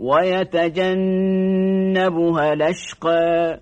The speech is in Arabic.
ويتجنبها الأشقى